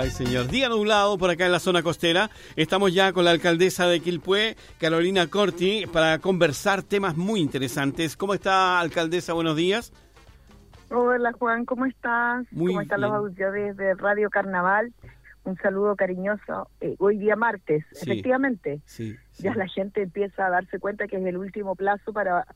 Ay, señor. Día nublado por acá en la zona costera. Estamos ya con la alcaldesa de Quilpué, Carolina Corti, para conversar temas muy interesantes. ¿Cómo está, alcaldesa? Buenos días. Hola, Juan, ¿cómo estás? Muy ¿Cómo están bien. los auditores de Radio Carnaval? Un saludo cariñoso. Eh, hoy día martes, Sí. efectivamente. Sí. sí. Ya la gente empieza a darse cuenta que es el último plazo para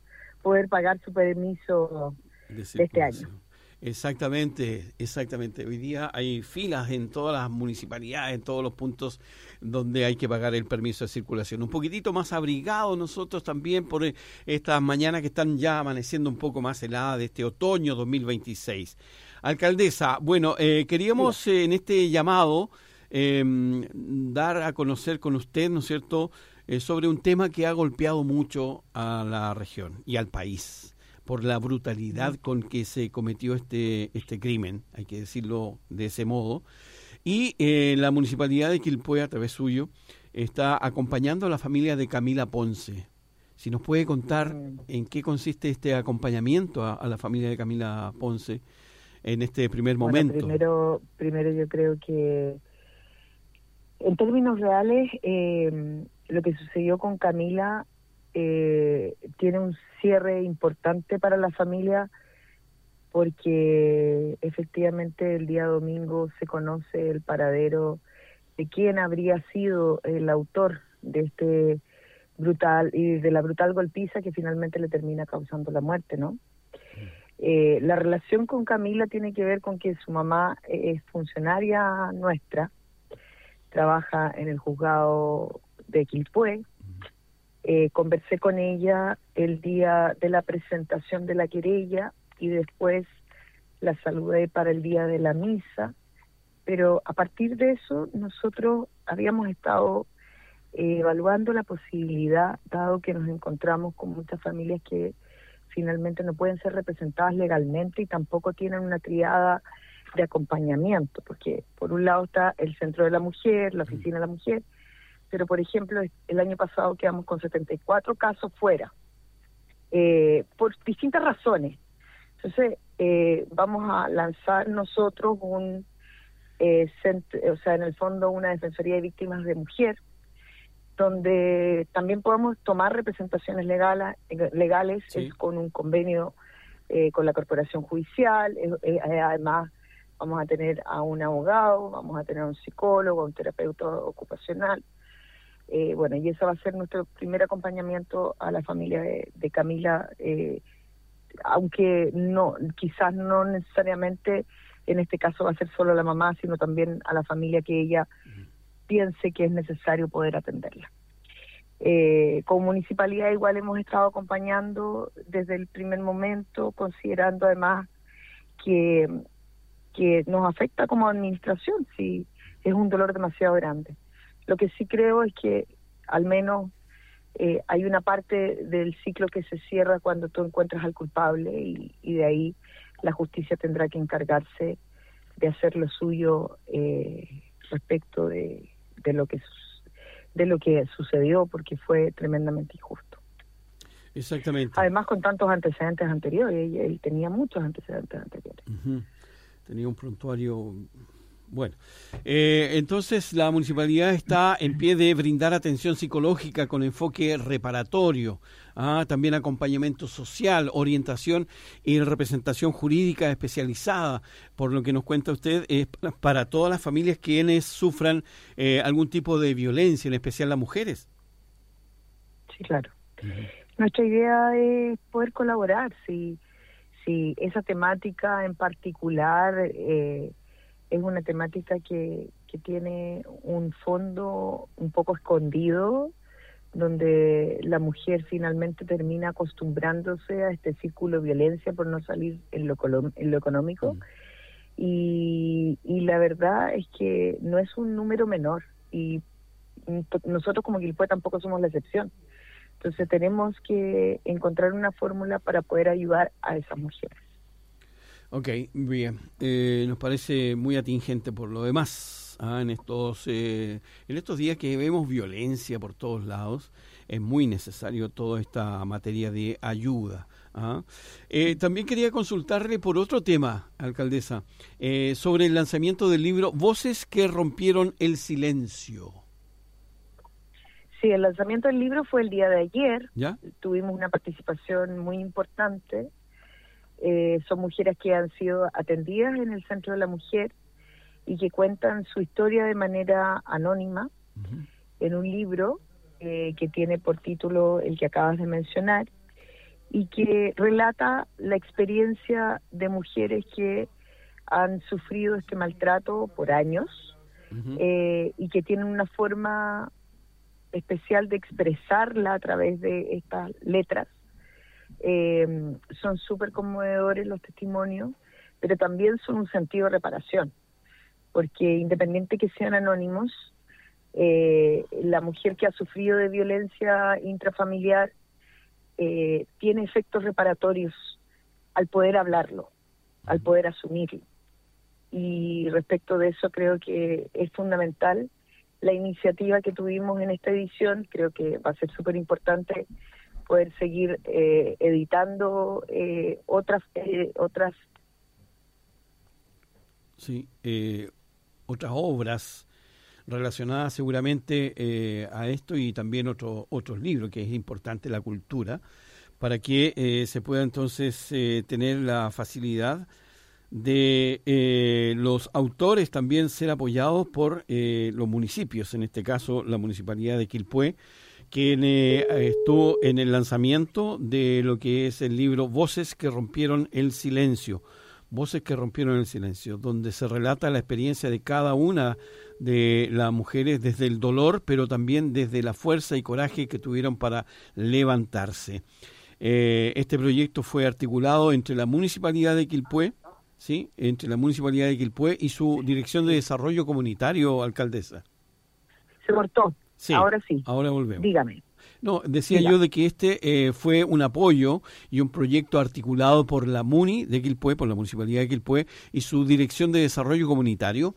poder pagar su permiso de de este circulación. Exactamente, exactamente. Hoy día hay filas en todas las municipalidades, en todos los puntos donde hay que pagar el permiso de circulación. Un poquitito más abrigados nosotros también por eh, estas mañanas que están ya amaneciendo un poco más heladas de este otoño 2026. Alcaldesa, bueno, eh, queríamos eh, en este llamado eh, dar a conocer con usted, ¿no es cierto?, eh, sobre un tema que ha golpeado mucho a la región y al país por la brutalidad con que se cometió este, este crimen, hay que decirlo de ese modo. Y eh, la municipalidad de Quilpué, a través suyo, está acompañando a la familia de Camila Ponce. Si nos puede contar en qué consiste este acompañamiento a, a la familia de Camila Ponce en este primer Bueno, momento. primero, primero yo creo que en términos reales eh, lo que sucedió con Camila eh, tiene un cierre importante para la familia porque efectivamente el día domingo se conoce el paradero de quién habría sido el autor de este brutal y de la brutal golpiza que finalmente le termina causando la muerte, ¿no? Eh, la relación con Camila tiene que ver con que su mamá es funcionaria nuestra, trabaja en el juzgado de Quilpué. Eh, conversé con ella el día de la presentación de la querella y después la saludé para el día de la misa. Pero a partir de eso nosotros habíamos estado eh, evaluando la posibilidad, dado que nos encontramos con muchas familias que finalmente no pueden ser representadas legalmente y tampoco tienen una triada de acompañamiento, porque por un lado está el Centro de la Mujer, la Oficina de la Mujer, pero por ejemplo el año pasado quedamos con 74 casos fuera, eh, por distintas razones. Entonces eh, vamos a lanzar nosotros un, eh, o sea, en el fondo una Defensoría de Víctimas de Mujer, donde también podamos tomar representaciones legales, legales Sí. es con un convenio eh, con la corporación judicial, eh, además vamos a tener a un abogado, vamos a tener a un psicólogo, a un terapeuta ocupacional. Eh, bueno, y ese va a ser nuestro primer acompañamiento a la familia de, de Camila, eh, aunque no, quizás no necesariamente en este caso va a ser solo la mamá, sino también a la familia que ella piense que es necesario poder atenderla. Eh, como municipalidad igual hemos estado acompañando desde el primer momento, considerando además que, que nos afecta como administración si es un dolor demasiado grande. Lo que sí creo es que al menos eh, hay una parte del ciclo que se cierra cuando tú encuentras al culpable y, y de ahí la justicia tendrá que encargarse de hacer lo suyo eh, respecto de, de lo que de lo que sucedió porque fue tremendamente injusto. Exactamente. Además con tantos antecedentes anteriores, él, él tenía muchos antecedentes anteriores. Tenía un prontuario. Bueno, eh, entonces la municipalidad está en pie de brindar atención psicológica con enfoque reparatorio, ah, también acompañamiento social, orientación y representación jurídica especializada, por lo que nos cuenta usted, es pa- para todas las familias quienes sufran eh, algún tipo de violencia, en especial las mujeres. Sí, claro. Nuestra idea es poder colaborar. Si, si esa temática en particular eh, es una temática que, que tiene un fondo un poco escondido, donde la mujer finalmente termina acostumbrándose a este círculo de violencia por no salir en lo, en lo económico. Mm. Y, y la verdad es que no es un número menor y nosotros como Guilfue tampoco somos la excepción. Entonces tenemos que encontrar una fórmula para poder ayudar a esas mujeres. Ok, bien. Eh, nos parece muy atingente por lo demás. ah, en estos eh, en estos días que vemos violencia por todos lados, es muy necesario toda esta materia de ayuda Eh, también quería consultarle por otro tema, alcaldesa, eh, sobre el lanzamiento del libro Voces que rompieron el silencio. Sí, el lanzamiento del libro fue el día de ayer. ¿Ya? Tuvimos una participación muy importante. Eh, son mujeres que han sido atendidas en el Centro de la Mujer y que cuentan su historia de manera anónima en un libro que tiene por título el que acabas de mencionar y que relata la experiencia de mujeres que han sufrido este maltrato por años eh, y que tienen una forma especial de expresarla a través de estas letras. Eh, son súper conmovedores los testimonios, pero también son un sentido de reparación, porque independiente que sean anónimos, eh, la mujer que ha sufrido de violencia intrafamiliar eh, tiene efectos reparatorios al poder hablarlo, al poder asumirlo. Y respecto de eso creo que es fundamental la iniciativa que tuvimos en esta edición, creo que va a ser súper importante poder seguir eh, editando eh, otras otras sí otras obras relacionada seguramente eh, a esto y también otro, otros libros, que es importante la cultura, para que eh, se pueda entonces eh, tener la facilidad de los autores también ser apoyados por los municipios, en este caso la Municipalidad de Quilpué, quien estuvo en el lanzamiento de lo que es el libro Voces que rompieron el silencio Voces que rompieron el silencio, donde se relata la experiencia de cada una de las mujeres desde el dolor, pero también desde la fuerza y coraje que tuvieron para levantarse. Eh, este proyecto fue articulado entre la Municipalidad de Quilpué, ¿sí? entre la Municipalidad de Quilpué y su Dirección de Desarrollo Comunitario, alcaldesa. Se cortó. Sí, ahora sí. Ahora volvemos. Dígame. No, decía yo de que este eh, fue un apoyo y un proyecto articulado por la MUNI de Quilpué, por la Municipalidad de Quilpué y su Dirección de Desarrollo Comunitario.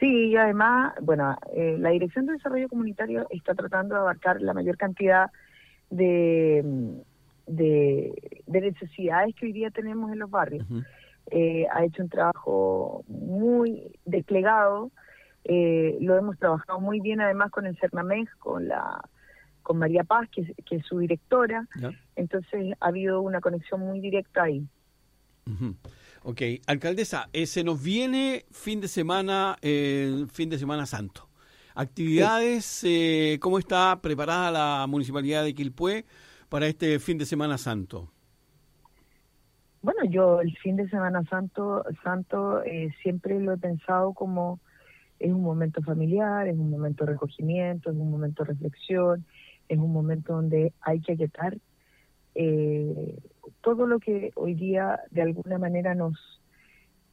Sí, y además, bueno, eh, la Dirección de Desarrollo Comunitario está tratando de abarcar la mayor cantidad de, de, necesidades que hoy día tenemos en los barrios. Eh, ha hecho un trabajo muy desplegado eh, lo hemos trabajado muy bien además con el CERNAMEX, con la con María Paz, que, es su directora. Entonces ha habido una conexión muy directa ahí. Ok, alcaldesa, eh, se nos viene fin de semana, el fin de semana santo. Actividades, eh, ¿cómo está preparada la municipalidad de Quilpué para este fin de semana santo? Bueno, yo el fin de semana santo, santo siempre lo he pensado como es un momento familiar, es un momento de recogimiento, es un momento de reflexión, es un momento donde hay que aquietar eh, todo lo que hoy día de alguna manera nos,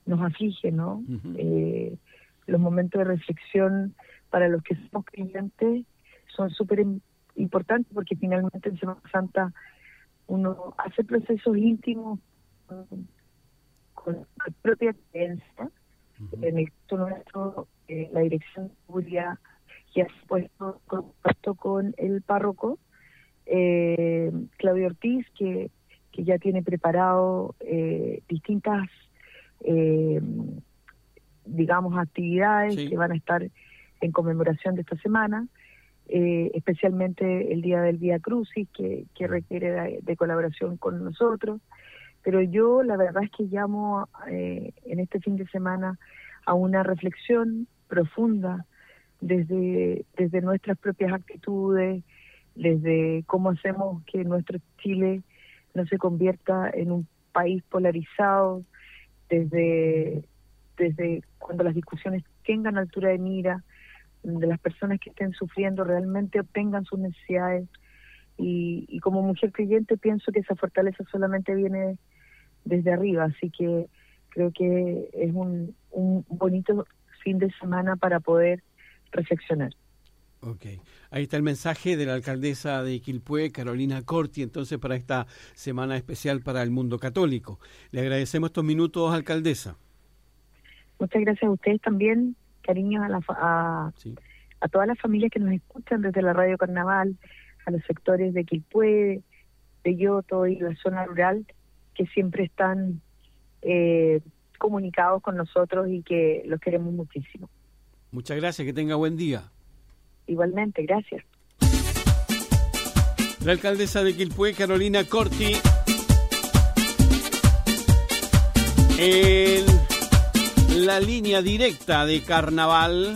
nos aflige, ¿no? Eh, los momentos de reflexión para los que somos creyentes son súper importantes porque finalmente en Semana Santa uno hace procesos íntimos con, con la propia creencia. En el caso nuestro, la Dirección de Seguridad ya se ha puesto en contacto con el párroco, eh, Claudio Ortiz, que, que ya tiene preparado eh, distintas, eh, digamos, actividades que van a estar en conmemoración de esta semana. especialmente el día del Vía Crucis, que, que requiere de, colaboración con nosotros. Pero yo la verdad es que llamo en este fin de semana a una reflexión profunda desde, desde nuestras propias actitudes, desde cómo hacemos que nuestro Chile no se convierta en un país polarizado, desde, desde cuando las discusiones tengan altura de mira, de las personas que estén sufriendo realmente obtengan sus necesidades. Y, y como mujer creyente pienso que esa fortaleza solamente viene desde arriba, así que creo que es un, un bonito fin de semana para poder reflexionar. Ok, ahí está el mensaje de la alcaldesa de Quilpué, Carolina Corti, entonces para esta semana especial para el mundo católico. Le agradecemos estos minutos, alcaldesa. Muchas gracias a ustedes también, cariños a, la, a, a todas las familias que nos escuchan desde la Radio Carnaval, a los sectores de Quilpué, de Yoto y la zona rural que siempre están eh, comunicados con nosotros y que los queremos muchísimo. Muchas gracias, que tenga buen día. Igualmente, gracias. La alcaldesa de Quilpué, Carolina Corti, en la línea directa de carnaval.